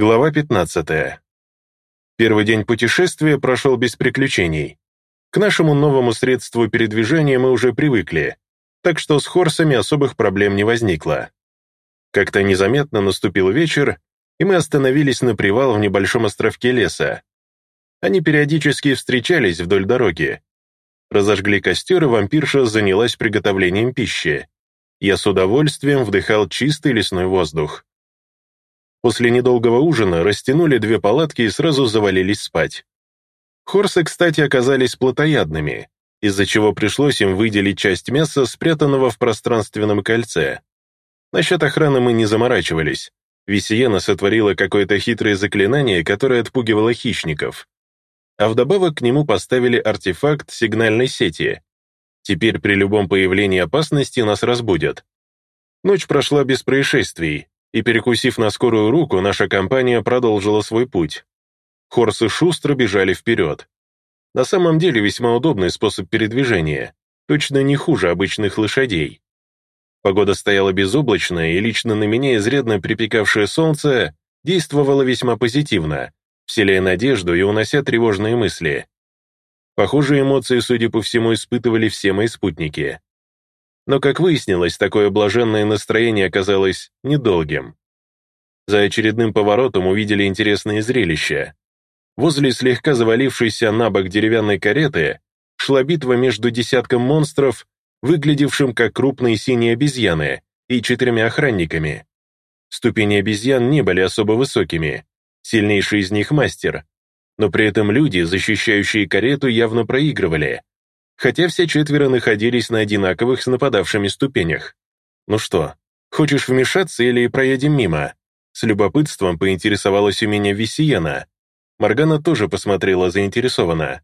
Глава 15. Первый день путешествия прошел без приключений. К нашему новому средству передвижения мы уже привыкли, так что с хорсами особых проблем не возникло. Как-то незаметно наступил вечер, и мы остановились на привал в небольшом островке леса. Они периодически встречались вдоль дороги. Разожгли костер, и вампирша занялась приготовлением пищи. Я с удовольствием вдыхал чистый лесной воздух. После недолгого ужина растянули две палатки и сразу завалились спать. Хорсы, кстати, оказались плотоядными, из-за чего пришлось им выделить часть мяса, спрятанного в пространственном кольце. Насчет охраны мы не заморачивались. Висиена сотворила какое-то хитрое заклинание, которое отпугивало хищников. А вдобавок к нему поставили артефакт сигнальной сети. Теперь при любом появлении опасности нас разбудят. Ночь прошла без происшествий, и, перекусив на скорую руку, наша компания продолжила свой путь. Хорсы шустро бежали вперед. На самом деле весьма удобный способ передвижения, точно не хуже обычных лошадей. Погода стояла безоблачная, и лично на меня изрядно припекавшее солнце действовало весьма позитивно, вселяя надежду и унося тревожные мысли. Похожие эмоции, судя по всему, испытывали все мои спутники. Но, как выяснилось, такое блаженное настроение оказалось недолгим. За очередным поворотом увидели интересное зрелище. Возле слегка завалившейся на бок деревянной кареты шла битва между десятком монстров, выглядевшим как крупные синие обезьяны, и четырьмя охранниками. Ступени обезьян не были особо высокими, сильнейший из них мастер, но при этом люди, защищающие карету, явно проигрывали, хотя все четверо находились на одинаковых с нападавшими ступенях. «Ну что, хочешь вмешаться или проедем мимо?» С любопытством поинтересовалась у меня Висиена. Моргана тоже посмотрела заинтересованно.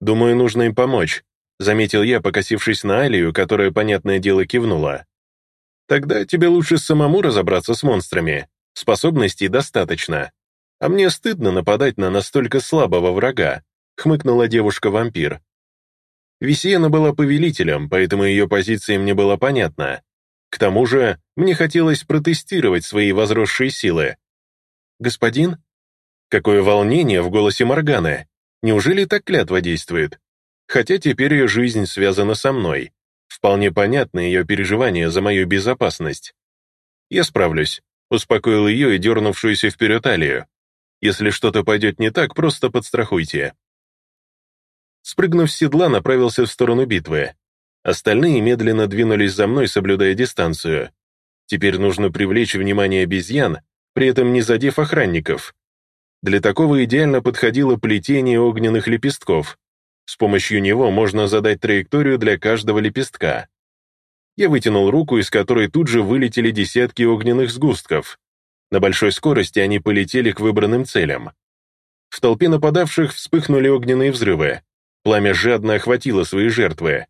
«Думаю, нужно им помочь», — заметил я, покосившись на Алию, которая, понятное дело, кивнула. «Тогда тебе лучше самому разобраться с монстрами. Способностей достаточно. А мне стыдно нападать на настолько слабого врага», — хмыкнула девушка-вампир. Висиена была повелителем, поэтому ее позиция мне была понятна. К тому же, мне хотелось протестировать свои возросшие силы. «Господин?» Какое волнение в голосе Морганы. Неужели так клятва действует? Хотя теперь ее жизнь связана со мной. Вполне понятно ее переживания за мою безопасность. Я справлюсь, успокоил ее и дернувшуюся вперед Алию. Если что-то пойдет не так, просто подстрахуйте. Спрыгнув с седла, направился в сторону битвы. Остальные медленно двинулись за мной, соблюдая дистанцию. Теперь нужно привлечь внимание обезьян, при этом не задев охранников. Для такого идеально подходило плетение огненных лепестков. С помощью него можно задать траекторию для каждого лепестка. Я вытянул руку, из которой тут же вылетели десятки огненных сгустков. На большой скорости они полетели к выбранным целям. В толпе нападавших вспыхнули огненные взрывы. Пламя жадно охватило свои жертвы.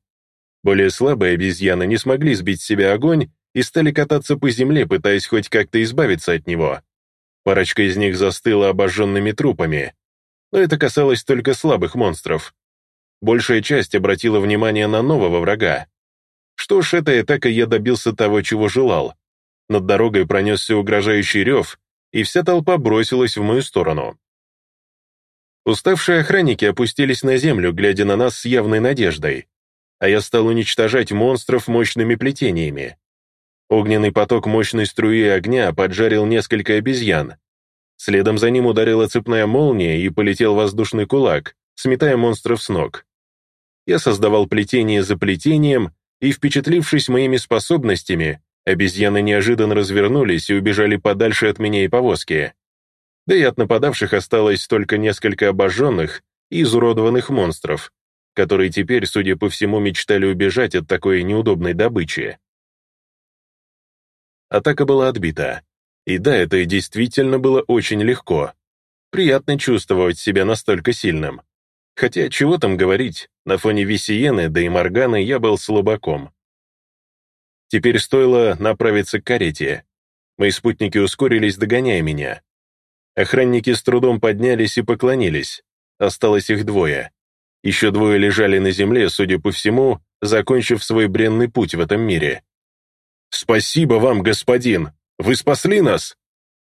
Более слабые обезьяны не смогли сбить с себя огонь и стали кататься по земле, пытаясь хоть как-то избавиться от него. Парочка из них застыла обожженными трупами. Но это касалось только слабых монстров. Большая часть обратила внимание на нового врага. Что ж, этой атакой я добился того, чего желал. Над дорогой пронесся угрожающий рев, и вся толпа бросилась в мою сторону. Уставшие охранники опустились на землю, глядя на нас с явной надеждой, а я стал уничтожать монстров мощными плетениями. Огненный поток мощной струи огня поджарил несколько обезьян. Следом за ним ударила цепная молния и полетел воздушный кулак, сметая монстров с ног. Я создавал плетение за плетением, и, впечатлившись моими способностями, обезьяны неожиданно развернулись и убежали подальше от меня и повозки да и от нападавших осталось только несколько обожженных и изуродованных монстров, которые теперь, судя по всему, мечтали убежать от такой неудобной добычи. Атака была отбита. И да, это действительно было очень легко. Приятно чувствовать себя настолько сильным. Хотя, чего там говорить, на фоне Висиены, да и Морганы я был слабаком. Теперь стоило направиться к карете. Мои спутники ускорились, догоняя меня. Охранники с трудом поднялись и поклонились. Осталось их двое. Еще двое лежали на земле, судя по всему, закончив свой бренный путь в этом мире. «Спасибо вам, господин! Вы спасли нас!»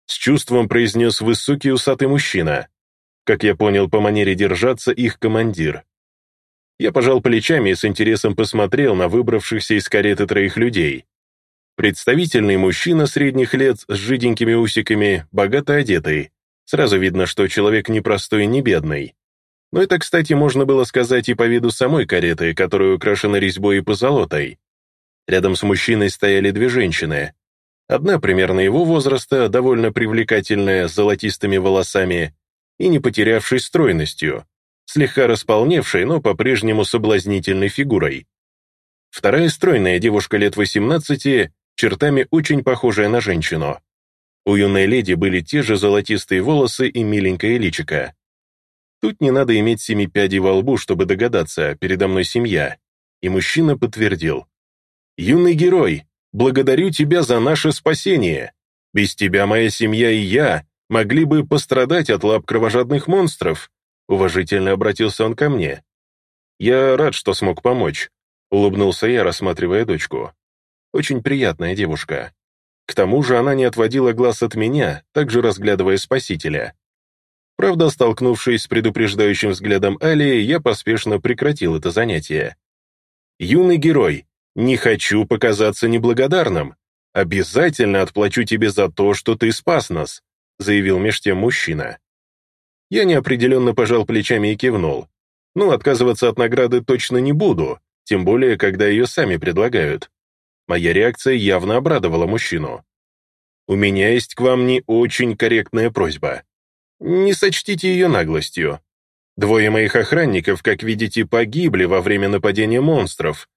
с чувством произнес высокий усатый мужчина. Как я понял по манере держаться, их командир. Я пожал плечами и с интересом посмотрел на выбравшихся из кареты троих людей. Представительный мужчина средних лет с жиденькими усиками, богато одетый. Сразу видно, что человек не простой и не бедный. Но это, кстати, можно было сказать и по виду самой кареты, которая украшена резьбой и позолотой. Рядом с мужчиной стояли две женщины. Одна примерно его возраста, довольно привлекательная, с золотистыми волосами и не потерявшей стройностью, слегка располневшей, но по-прежнему соблазнительной фигурой. Вторая стройная девушка лет 18, чертами очень похожая на женщину. У юной леди были те же золотистые волосы и миленькое личико. Тут не надо иметь семи пядей во лбу, чтобы догадаться, передо мной семья. И мужчина подтвердил. «Юный герой, благодарю тебя за наше спасение. Без тебя моя семья и я могли бы пострадать от лап кровожадных монстров», уважительно обратился он ко мне. «Я рад, что смог помочь», улыбнулся я, рассматривая дочку. «Очень приятная девушка. К тому же она не отводила глаз от меня, также разглядывая спасителя. Правда, столкнувшись с предупреждающим взглядом Алии, я поспешно прекратил это занятие. «Юный герой, не хочу показаться неблагодарным. Обязательно отплачу тебе за то, что ты спас нас», заявил меж тем мужчина. Я неопределенно пожал плечами и кивнул. Ну, отказываться от награды точно не буду, тем более, когда ее сами предлагают. Моя реакция явно обрадовала мужчину. «У меня есть к вам не очень корректная просьба. Не сочтите ее наглостью. Двое моих охранников, как видите, погибли во время нападения монстров.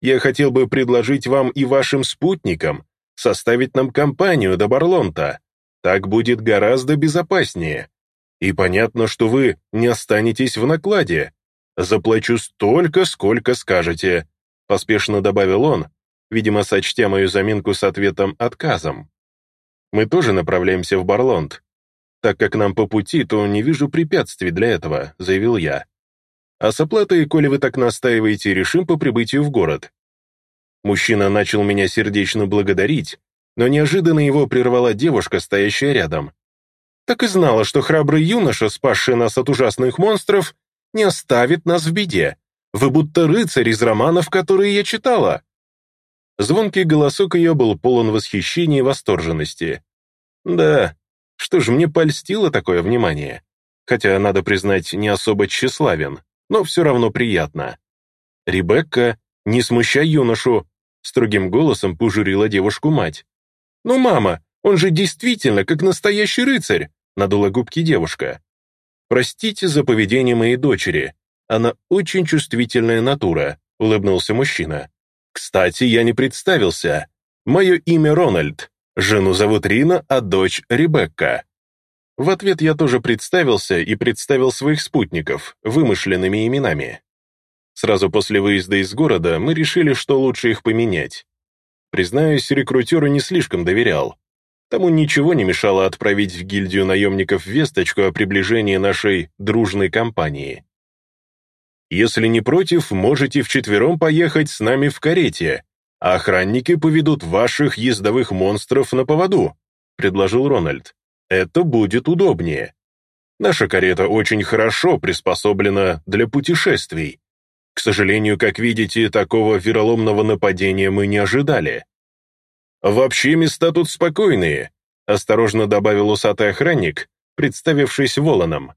Я хотел бы предложить вам и вашим спутникам составить нам компанию до Барлонта. Так будет гораздо безопаснее. И понятно, что вы не останетесь в накладе. Заплачу столько, сколько скажете», — поспешно добавил он, видимо, сочтя мою заминку с ответом отказом. «Мы тоже направляемся в Барлонд. Так как нам по пути, то не вижу препятствий для этого», — заявил я. «А с оплатой, коли вы так настаиваете, решим по прибытию в город». Мужчина начал меня сердечно благодарить, но неожиданно его прервала девушка, стоящая рядом. «Так и знала, что храбрый юноша, спасший нас от ужасных монстров, не оставит нас в беде. Вы будто рыцарь из романов, которые я читала». Звонкий голосок ее был полон восхищения и восторженности. «Да, что ж, мне польстило такое внимание. Хотя, надо признать, не особо тщеславен, но все равно приятно. «Ребекка, не смущай юношу», — строгим голосом пожурила девушку мать. «Ну, мама, он же действительно как настоящий рыцарь», — надула губки девушка. «Простите за поведение моей дочери. Она очень чувствительная натура», — улыбнулся мужчина. «Кстати, я не представился. Мое имя Рональд. Жену зовут Рина, а дочь Ребекка. В ответ я тоже представился и представил своих спутников, вымышленными именами. Сразу после выезда из города мы решили, что лучше их поменять. Признаюсь, рекрутеру не слишком доверял. Тому ничего не мешало отправить в гильдию наемников весточку о приближении нашей дружной компании. Если не против, можете вчетвером поехать с нами в карете, а охранники поведут ваших ездовых монстров на поводу», — предложил Рональд. «Это будет удобнее. Наша карета очень хорошо приспособлена для путешествий. К сожалению, как видите, такого вероломного нападения мы не ожидали». «Вообще места тут спокойные», — осторожно добавил усатый охранник, представившись Воланом.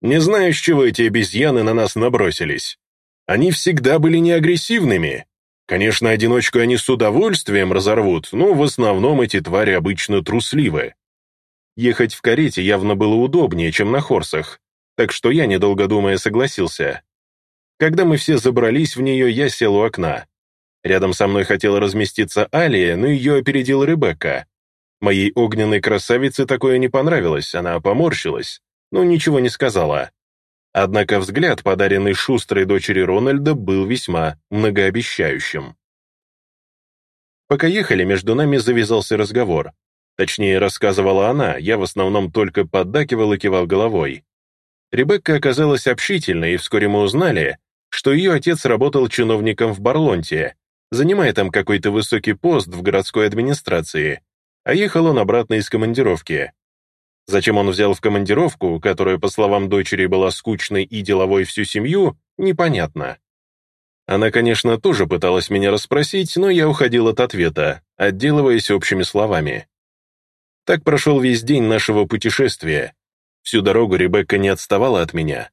«Не знаю, с чего эти обезьяны на нас набросились. Они всегда были неагрессивными, Конечно, одиночку они с удовольствием разорвут, но в основном эти твари обычно трусливы. Ехать в карете явно было удобнее, чем на хорсах, так что я, недолго думая, согласился. Когда мы все забрались в нее, я сел у окна. Рядом со мной хотела разместиться Алия, но ее опередила Ребекка. Моей огненной красавице такое не понравилось, она поморщилась, но ничего не сказала. Однако взгляд, подаренный шустрой дочери Рональда, был весьма многообещающим. Пока ехали, между нами завязался разговор. Точнее, рассказывала она, я в основном только поддакивал и кивал головой. Ребекка оказалась общительной, и вскоре мы узнали, что ее отец работал чиновником в Барлонте, занимая там какой-то высокий пост в городской администрации, а ехал он обратно из командировки, Зачем он взял в командировку, которая, по словам дочери, была скучной и деловой всю семью, непонятно. Она, конечно, тоже пыталась меня расспросить, но я уходил от ответа, отделываясь общими словами. Так прошел весь день нашего путешествия. Всю дорогу Ребекка не отставала от меня.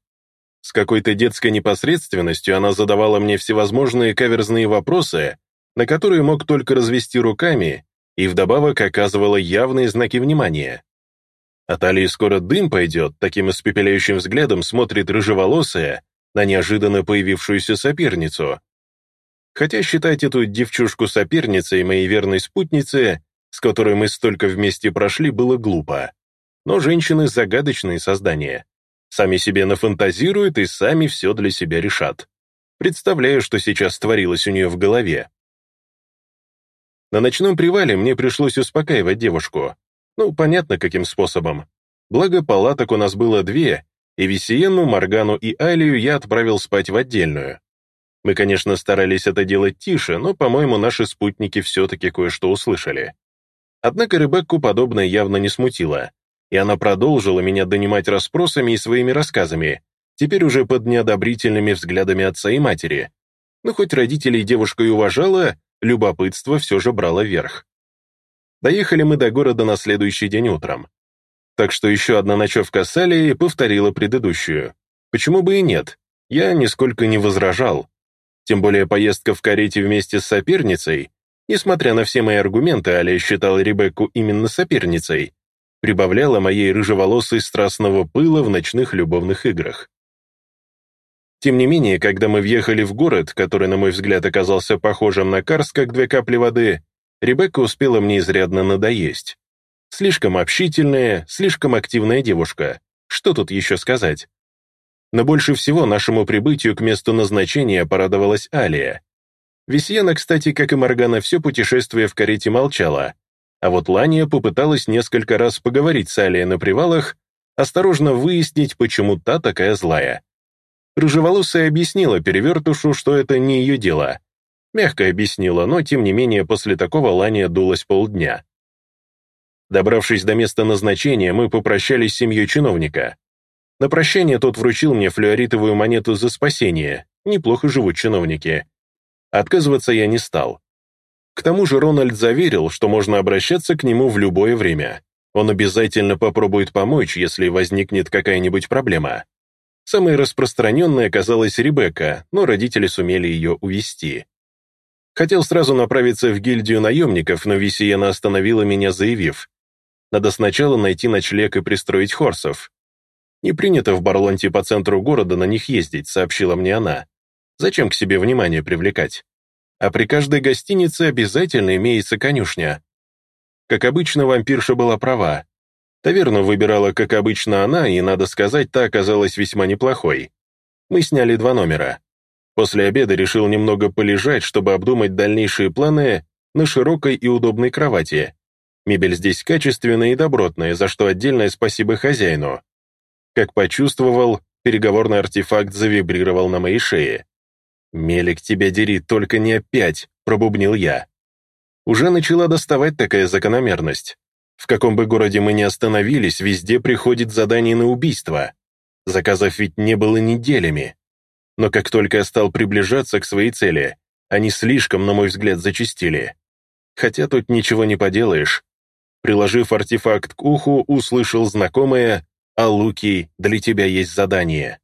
С какой-то детской непосредственностью она задавала мне всевозможные каверзные вопросы, на которые мог только развести руками, и вдобавок оказывала явные знаки внимания. От Алии скоро дым пойдет, таким испепеляющим взглядом смотрит рыжеволосая на неожиданно появившуюся соперницу. Хотя считать эту девчушку соперницей моей верной спутницы, с которой мы столько вместе прошли, было глупо. Но женщины — загадочные создания. Сами себе нафантазируют и сами все для себя решат. Представляю, что сейчас творилось у нее в голове. На ночном привале мне пришлось успокаивать девушку. Ну, понятно, каким способом. Благо, палаток у нас было две, и Весиенну, Моргану и Алию я отправил спать в отдельную. Мы, конечно, старались это делать тише, но, по-моему, наши спутники все-таки кое-что услышали. Однако Ребекку подобное явно не смутило и она продолжила меня донимать расспросами и своими рассказами, теперь уже под неодобрительными взглядами отца и матери. Но хоть родителей девушка и уважала, любопытство все же брало верх. Доехали мы до города на следующий день утром. Так что еще одна ночевка с Алией повторила предыдущую. Почему бы и нет? Я нисколько не возражал. Тем более поездка в карете вместе с соперницей, несмотря на все мои аргументы, Алия считала Ребекку именно соперницей, прибавляла моей рыжеволосой страстного пыла в ночных любовных играх. Тем не менее, когда мы въехали в город, который, на мой взгляд, оказался похожим на Карс, как две капли воды, Ребекка успела мне изрядно надоесть. Слишком общительная, слишком активная девушка. Что тут еще сказать? Но больше всего нашему прибытию к месту назначения порадовалась Алия. Весьена, кстати, как и Моргана, все путешествие в карете молчала, а вот Лания попыталась несколько раз поговорить с Алией на привалах, осторожно выяснить, почему та такая злая. Рыжеволосая объяснила перевертушу, что это не ее дело. Мягко объяснила, но тем не менее после такого Лания дулась полдня. Добравшись до места назначения, мы попрощались с семьей чиновника. На прощание тот вручил мне флюоритовую монету за спасение. Неплохо живут чиновники. Отказываться я не стал. К тому же Рональд заверил, что можно обращаться к нему в любое время. Он обязательно попробует помочь, если возникнет какая-нибудь проблема. Самой распространенной оказалась Ребекка, но родители сумели ее увести. Хотел сразу направиться в гильдию наемников, но Висиена остановила меня, заявив, «Надо сначала найти ночлег и пристроить хорсов». «Не принято в Барлонте по центру города на них ездить», — сообщила мне она. «Зачем к себе внимание привлекать?» а при каждой гостинице обязательно имеется конюшня. Как обычно, вампирша была права. Таверну выбирала, как обычно, она, и, надо сказать, та оказалась весьма неплохой. Мы сняли два номера. После обеда решил немного полежать, чтобы обдумать дальнейшие планы на широкой и удобной кровати. Мебель здесь качественная и добротная, за что отдельное спасибо хозяину. Как почувствовал, переговорный артефакт завибрировал на моей шее. «Мелик тебя дери, только не опять», — пробубнил я. Уже начала доставать такая закономерность. В каком бы городе мы ни остановились, везде приходит задание на убийство. Заказов ведь не было неделями. Но как только я стал приближаться к своей цели, они слишком, на мой взгляд, зачастили. Хотя тут ничего не поделаешь. Приложив артефакт к уху, услышал знакомое «А, Луки, для тебя есть задание».